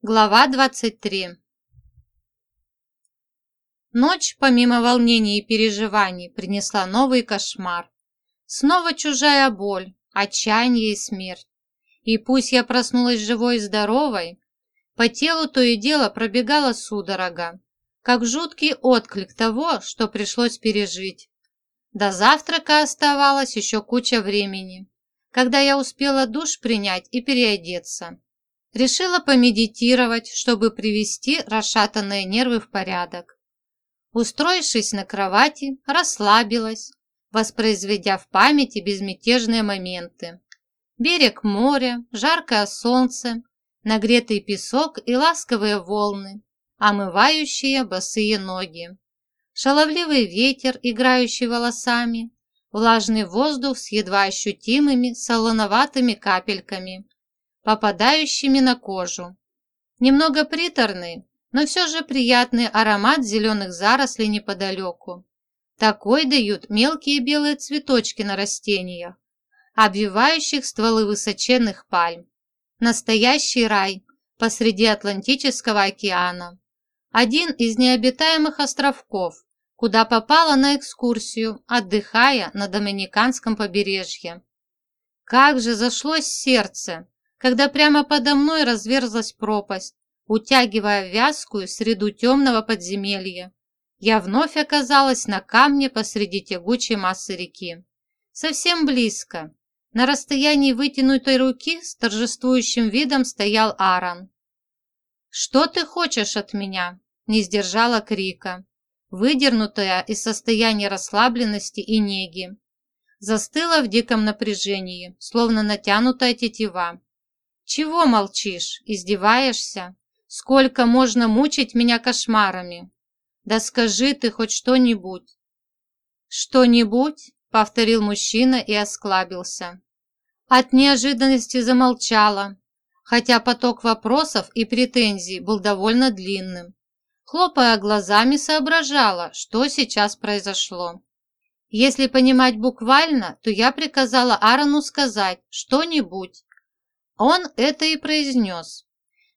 Глава 23 Ночь, помимо волнений и переживаний, принесла новый кошмар. Снова чужая боль, отчаяние и смерть. И пусть я проснулась живой и здоровой, по телу то и дело пробегала судорога, как жуткий отклик того, что пришлось пережить. До завтрака оставалось еще куча времени, когда я успела душ принять и переодеться. Решила помедитировать, чтобы привести расшатанные нервы в порядок. Устроившись на кровати, расслабилась, воспроизведя в памяти безмятежные моменты. Берег моря, жаркое солнце, нагретый песок и ласковые волны, омывающие босые ноги. Шаловливый ветер, играющий волосами, влажный воздух с едва ощутимыми солоноватыми капельками, попадающими на кожу. Немного приторный, но все же приятный аромат зеленых зарослей неподалеку. Такой дают мелкие белые цветочки на растениях, обвивающих стволы высоченных пальм. Настоящий рай посреди Атлантического океана. Один из необитаемых островков, куда попала на экскурсию, отдыхая на Доминиканском побережье. Как же зашлось сердце, когда прямо подо мной разверзлась пропасть, утягивая вязкую среду темного подземелья. Я вновь оказалась на камне посреди тягучей массы реки. Совсем близко. На расстоянии вытянутой руки с торжествующим видом стоял Аарон. «Что ты хочешь от меня?» – не сдержала крика, выдернутая из состояния расслабленности и неги. Застыла в диком напряжении, словно натянутая тетива. «Чего молчишь? Издеваешься? Сколько можно мучить меня кошмарами? Да скажи ты хоть что-нибудь!» «Что-нибудь?» — повторил мужчина и осклабился. От неожиданности замолчала, хотя поток вопросов и претензий был довольно длинным. Хлопая глазами, соображала, что сейчас произошло. Если понимать буквально, то я приказала Аарону сказать что-нибудь, он это и произнес.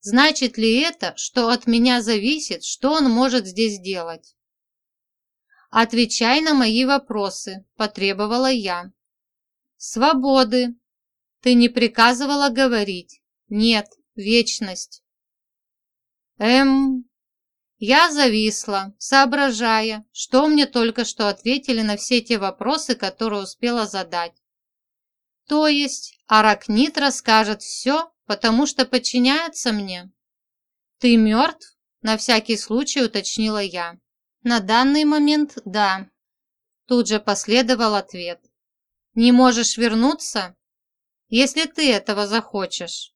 Значит ли это, что от меня зависит, что он может здесь делать? «Отвечай на мои вопросы», – потребовала я. «Свободы». «Ты не приказывала говорить?» «Нет, вечность». «Эм...» Я зависла, соображая, что мне только что ответили на все те вопросы, которые успела задать. То есть Аракнит расскажет все, потому что подчиняется мне? Ты мертв? На всякий случай уточнила я. На данный момент да. Тут же последовал ответ. Не можешь вернуться? Если ты этого захочешь.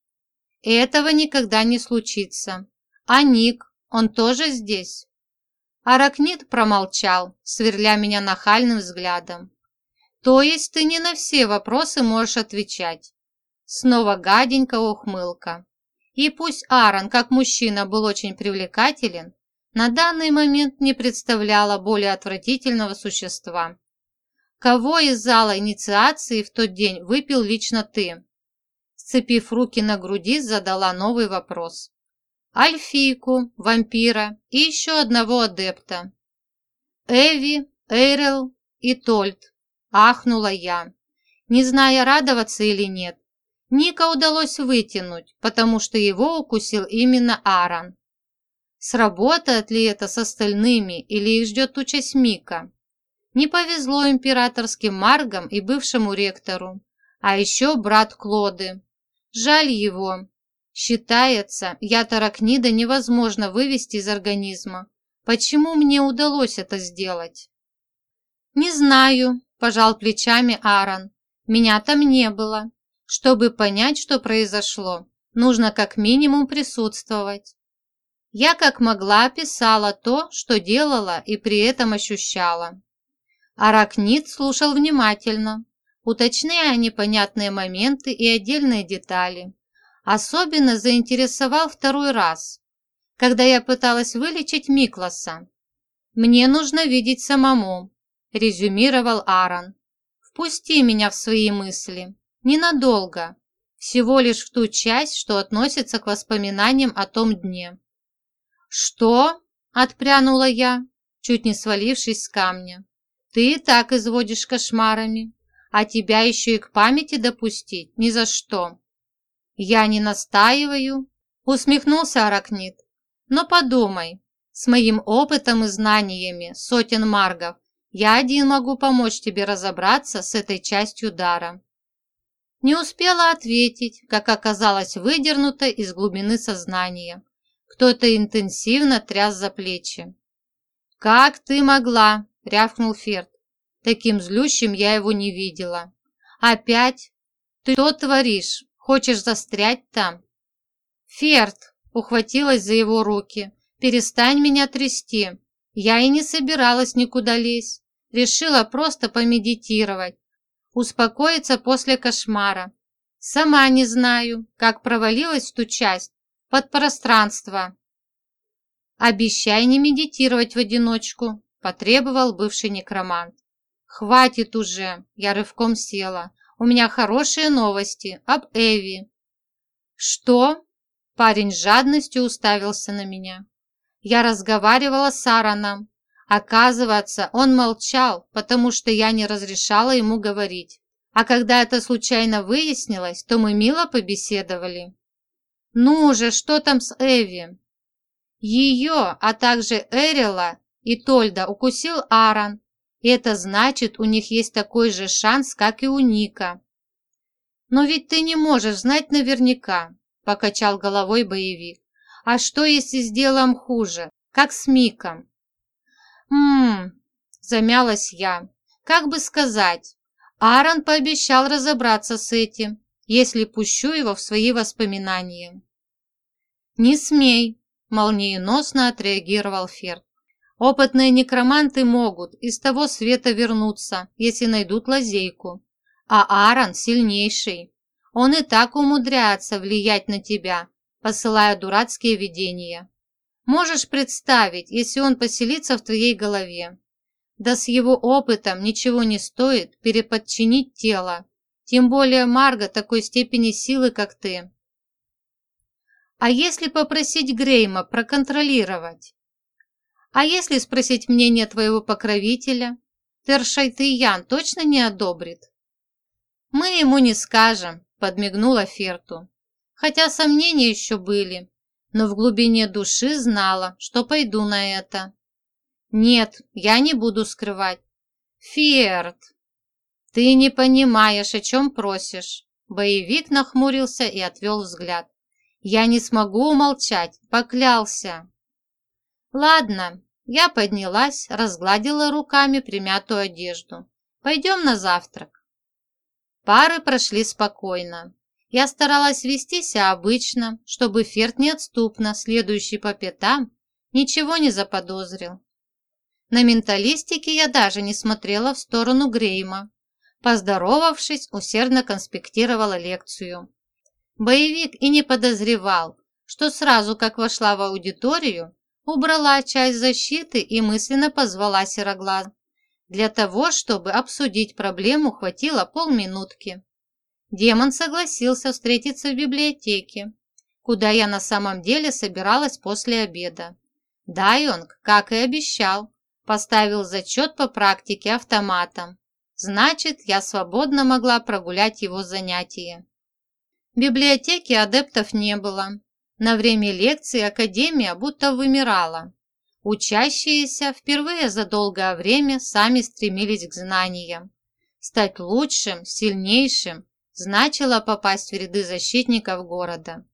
Этого никогда не случится. А Ник, он тоже здесь? Аракнит промолчал, сверля меня нахальным взглядом. То есть ты не на все вопросы можешь отвечать. Снова гаденькая ухмылка. И пусть Аарон, как мужчина, был очень привлекателен, на данный момент не представляла более отвратительного существа. Кого из зала инициации в тот день выпил лично ты? Сцепив руки на груди, задала новый вопрос. Альфийку, вампира и еще одного адепта. Эви, Эйрел и Тольт Ахнула я, не зная, радоваться или нет. Ника удалось вытянуть, потому что его укусил именно Аарон. Сработает ли это с остальными или их ждет участь Мика? Не повезло императорским маргам и бывшему ректору, а еще брат Клоды. Жаль его. Считается, яд невозможно вывести из организма. Почему мне удалось это сделать? Не знаю, пожал плечами Аарон. Меня там не было. Чтобы понять, что произошло, нужно как минимум присутствовать. Я как могла описала то, что делала и при этом ощущала. Аракнит слушал внимательно, уточняя непонятные моменты и отдельные детали. Особенно заинтересовал второй раз, когда я пыталась вылечить Микласа. Мне нужно видеть самому, резюмировал Аарон. «Впусти меня в свои мысли. Ненадолго. Всего лишь в ту часть, что относится к воспоминаниям о том дне. «Что?» – отпрянула я, чуть не свалившись с камня. «Ты и так изводишь кошмарами, а тебя еще и к памяти допустить ни за что». «Я не настаиваю», – усмехнулся Аракнит. «Но подумай, с моим опытом и знаниями сотен маргов я один могу помочь тебе разобраться с этой частью дара». Не успела ответить, как оказалось выдернуто из глубины сознания. Кто-то интенсивно тряс за плечи. «Как ты могла?» – рявкнул Ферд. Таким злющим я его не видела. «Опять? Ты что творишь? Хочешь застрять там?» «Ферд!» – ухватилась за его руки. «Перестань меня трясти. Я и не собиралась никуда лезть. Решила просто помедитировать, успокоиться после кошмара. Сама не знаю, как провалилась в ту часть под пространство. «Обещай не медитировать в одиночку», – потребовал бывший некромант. «Хватит уже!» – я рывком села. «У меня хорошие новости об Эви». «Что?» – парень с жадностью уставился на меня. Я разговаривала с Аароном. Оказывается, он молчал, потому что я не разрешала ему говорить. А когда это случайно выяснилось, то мы мило побеседовали. «Ну же, что там с Эви?» Ее, а также Эрила и Тольда укусил Аарон, и это значит, у них есть такой же шанс, как и у Ника. «Но ведь ты не можешь знать наверняка», – покачал головой боевик. «А что, если сделаем хуже, как с Миком?» «Ммм», – замялась я, – «как бы сказать, Аарон пообещал разобраться с этим, если пущу его в свои воспоминания». «Не смей», – молниеносно отреагировал Ферд. «Опытные некроманты могут из того света вернуться, если найдут лазейку. А Аарон сильнейший. Он и так умудряется влиять на тебя, посылая дурацкие видения. Можешь представить, если он поселится в твоей голове. Да с его опытом ничего не стоит переподчинить тело, тем более Марга такой степени силы, как ты. А если попросить Грейма проконтролировать? А если спросить мнение твоего покровителя? Тершайтыян точно не одобрит? Мы ему не скажем, подмигнула Ферту. Хотя сомнения еще были, но в глубине души знала, что пойду на это. Нет, я не буду скрывать. Ферт, ты не понимаешь, о чем просишь. Боевик нахмурился и отвел взгляд. Я не смогу умолчать, поклялся. Ладно, я поднялась, разгладила руками примятую одежду. Пойдем на завтрак. Пары прошли спокойно. Я старалась вести себя обычно, чтобы Ферд неотступно, следующий по пятам, ничего не заподозрил. На менталистике я даже не смотрела в сторону Грейма. Поздоровавшись, усердно конспектировала лекцию. Боевик и не подозревал, что сразу как вошла в аудиторию, убрала часть защиты и мысленно позвала Сероглаз. Для того, чтобы обсудить проблему, хватило полминутки. Демон согласился встретиться в библиотеке, куда я на самом деле собиралась после обеда. Дайонг, как и обещал, поставил зачет по практике автоматом. Значит, я свободно могла прогулять его занятия. В библиотеке адептов не было. На время лекции Академия будто вымирала. Учащиеся впервые за долгое время сами стремились к знаниям. Стать лучшим, сильнейшим значило попасть в ряды защитников города.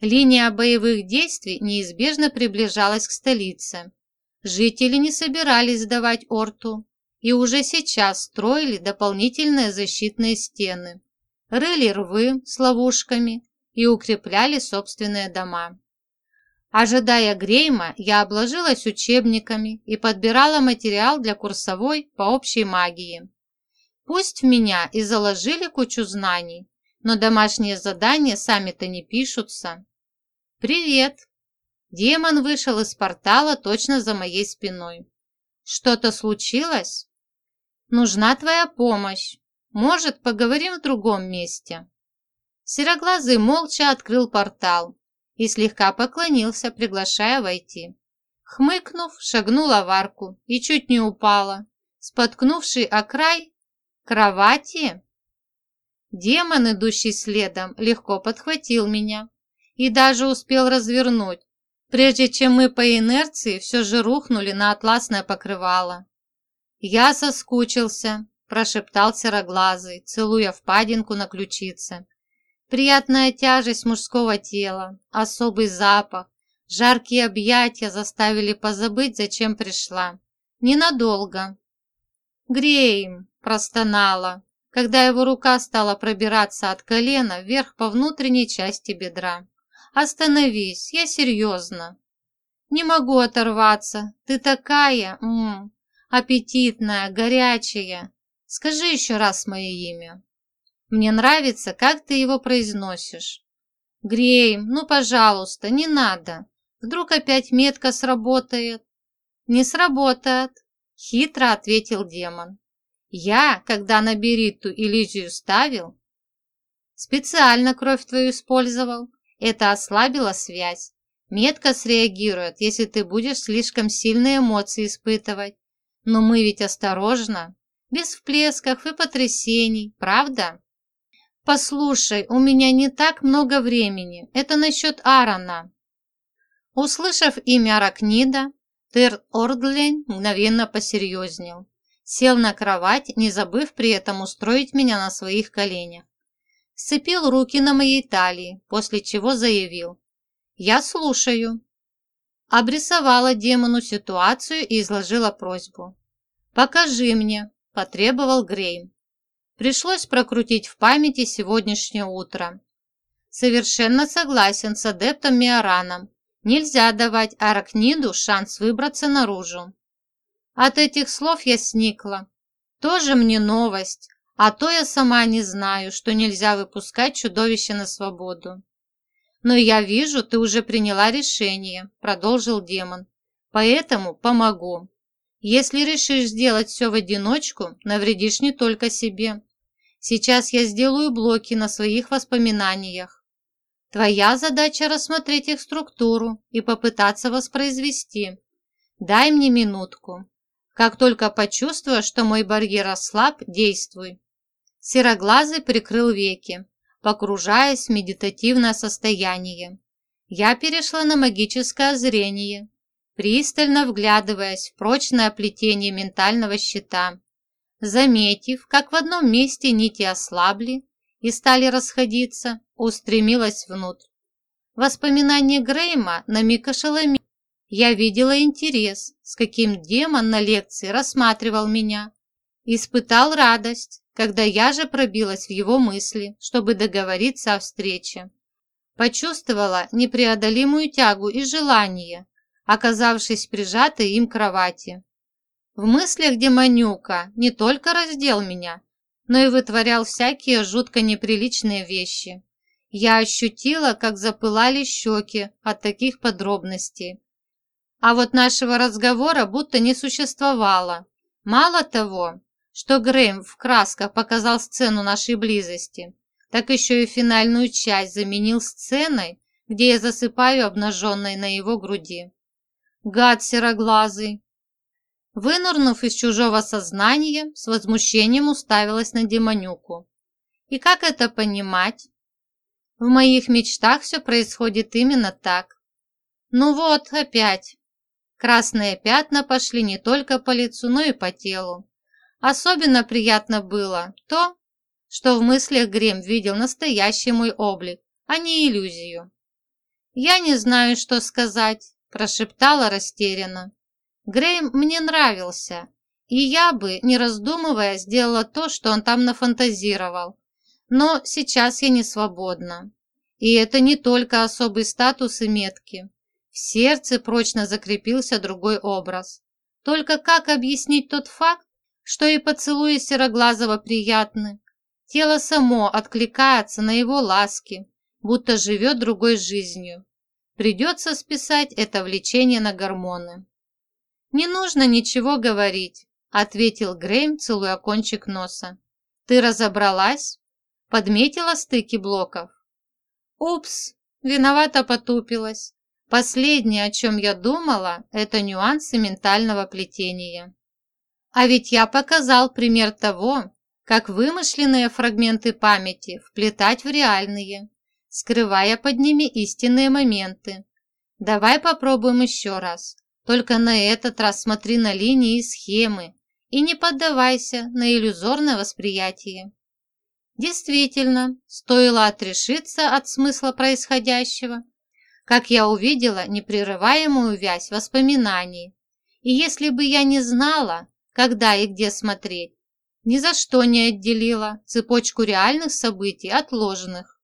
Линия боевых действий неизбежно приближалась к столице. Жители не собирались сдавать Орту и уже сейчас строили дополнительные защитные стены рыли рвы с ловушками и укрепляли собственные дома. Ожидая Грейма, я обложилась учебниками и подбирала материал для курсовой по общей магии. Пусть в меня и заложили кучу знаний, но домашние задания сами-то не пишутся. «Привет!» Демон вышел из портала точно за моей спиной. «Что-то случилось?» «Нужна твоя помощь. Может, поговорим в другом месте?» Сероглазый молча открыл портал и слегка поклонился, приглашая войти. Хмыкнув, шагнула в арку и чуть не упала, споткнувший о край кровати. Демон, идущий следом, легко подхватил меня и даже успел развернуть, прежде чем мы по инерции все же рухнули на атласное покрывало. «Я соскучился», – прошептал сероглазый, целуя впадинку на ключице. Приятная тяжесть мужского тела, особый запах, жаркие объятия заставили позабыть, зачем пришла. Ненадолго. «Греем!» – простонала, когда его рука стала пробираться от колена вверх по внутренней части бедра. «Остановись, я серьезно». «Не могу оторваться, ты такая, м -м, аппетитная, горячая. Скажи еще раз мое имя». «Мне нравится, как ты его произносишь». «Греем, ну, пожалуйста, не надо. Вдруг опять метка сработает?» «Не сработает», – хитро ответил демон. Я, когда на Бериту Элизию ставил, специально кровь твою использовал. Это ослабило связь. Метко среагирует, если ты будешь слишком сильные эмоции испытывать. Но мы ведь осторожно, без всплесков и потрясений, правда? Послушай, у меня не так много времени. Это насчет Аарона. Услышав имя Аракнида, Тер Ордлень мгновенно посерьезнел сел на кровать, не забыв при этом устроить меня на своих коленях. Сцепил руки на моей талии, после чего заявил «Я слушаю». Обрисовала демону ситуацию и изложила просьбу. «Покажи мне», – потребовал Грейм. Пришлось прокрутить в памяти сегодняшнее утро. Совершенно согласен с адептом Миораном. Нельзя давать Аракниду шанс выбраться наружу. От этих слов я сникла. Тоже мне новость, а то я сама не знаю, что нельзя выпускать чудовище на свободу. Но я вижу, ты уже приняла решение, продолжил демон. Поэтому помогу. Если решишь сделать все в одиночку, навредишь не только себе. Сейчас я сделаю блоки на своих воспоминаниях. Твоя задача рассмотреть их структуру и попытаться воспроизвести. Дай мне минутку. Как только почувствуешь, что мой барьер ослаб, действуй. Сероглазый прикрыл веки, погружаясь в медитативное состояние. Я перешла на магическое зрение, пристально вглядываясь в прочное плетение ментального щита. Заметив, как в одном месте нити ослабли и стали расходиться, устремилась внутрь. Воспоминания Грейма на миг ошеломили. Я видела интерес, с каким демон на лекции рассматривал меня. Испытал радость, когда я же пробилась в его мысли, чтобы договориться о встрече. Почувствовала непреодолимую тягу и желание, оказавшись прижатой им к кровати. В мыслях демонюка не только раздел меня, но и вытворял всякие жутко неприличные вещи. Я ощутила, как запылали щеки от таких подробностей. А вот нашего разговора будто не существовало. Мало того, что Грэм в красках показал сцену нашей близости, так еще и финальную часть заменил сценой, где я засыпаю обнаженной на его груди. Гад сероглазый! Вынырнув из чужого сознания, с возмущением уставилась на демонюку. И как это понимать? В моих мечтах все происходит именно так. Ну вот, опять. Красные пятна пошли не только по лицу, но и по телу. Особенно приятно было то, что в мыслях Грем видел настоящий мой облик, а не иллюзию. «Я не знаю, что сказать», – прошептала растерянно. Грейм мне нравился, и я бы, не раздумывая, сделала то, что он там нафантазировал. Но сейчас я не свободна. И это не только особый статус и метки. Сердце прочно закрепился другой образ. Только как объяснить тот факт, что и поцелуи Сероглазого приятны? Тело само откликается на его ласки, будто живет другой жизнью. Придется списать это влечение на гормоны. «Не нужно ничего говорить», – ответил Грейм, целуя кончик носа. «Ты разобралась? Подметила стыки блоков?» Упс, виновато потупилась. Последнее, о чем я думала, это нюансы ментального плетения. А ведь я показал пример того, как вымышленные фрагменты памяти вплетать в реальные, скрывая под ними истинные моменты. Давай попробуем еще раз. Только на этот раз смотри на линии и схемы и не поддавайся на иллюзорное восприятие. Действительно, стоило отрешиться от смысла происходящего, как я увидела непрерываемую вязь воспоминаний. И если бы я не знала, когда и где смотреть, ни за что не отделила цепочку реальных событий от ложных.